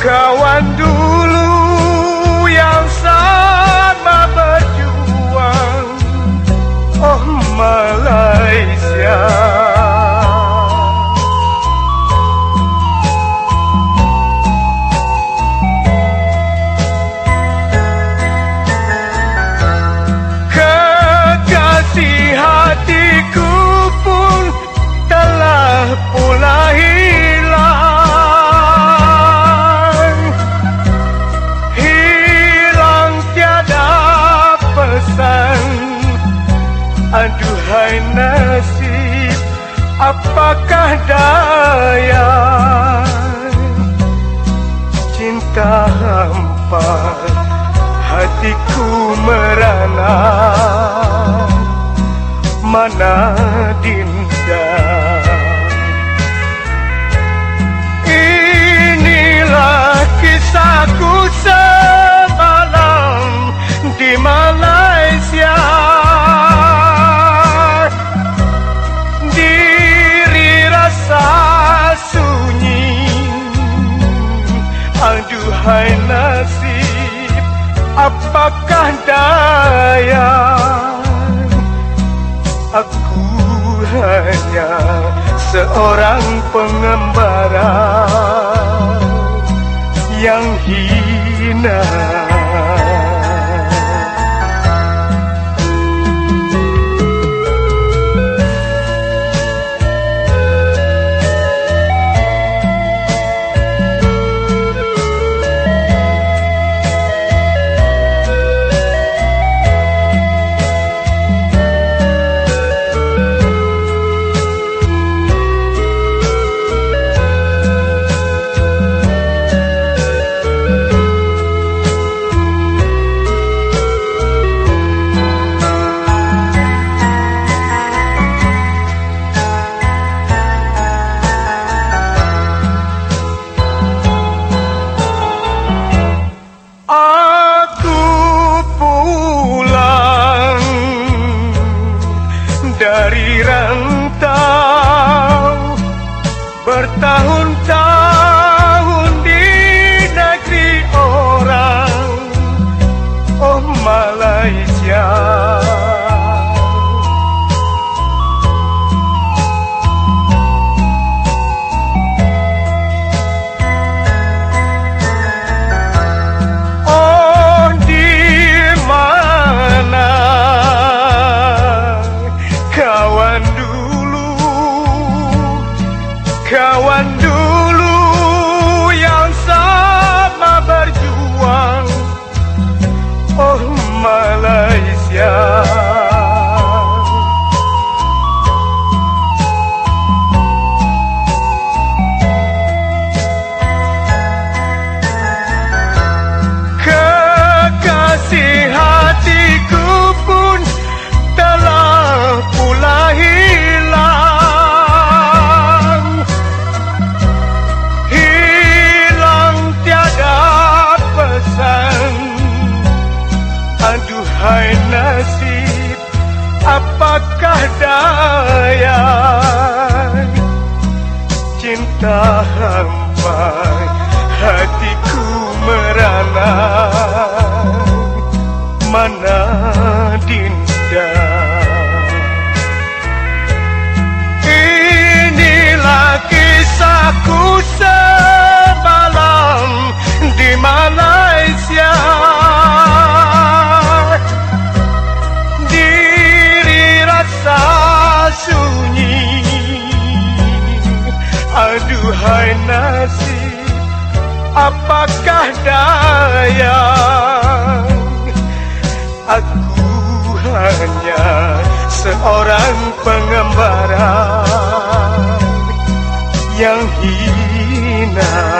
kawan dunia Apakah daya? Cinta hampa Hatiku merana. Mana Aku hanya seorang pengembara Yang hina bertahun-tahun di negeri orang, oh Malaysia. kawan dunia Apakah daya Cinta hampa Hatiku merana. Mana dinda? Inilah kisahku Apakah daya Aku hanya seorang pengembara Yang hina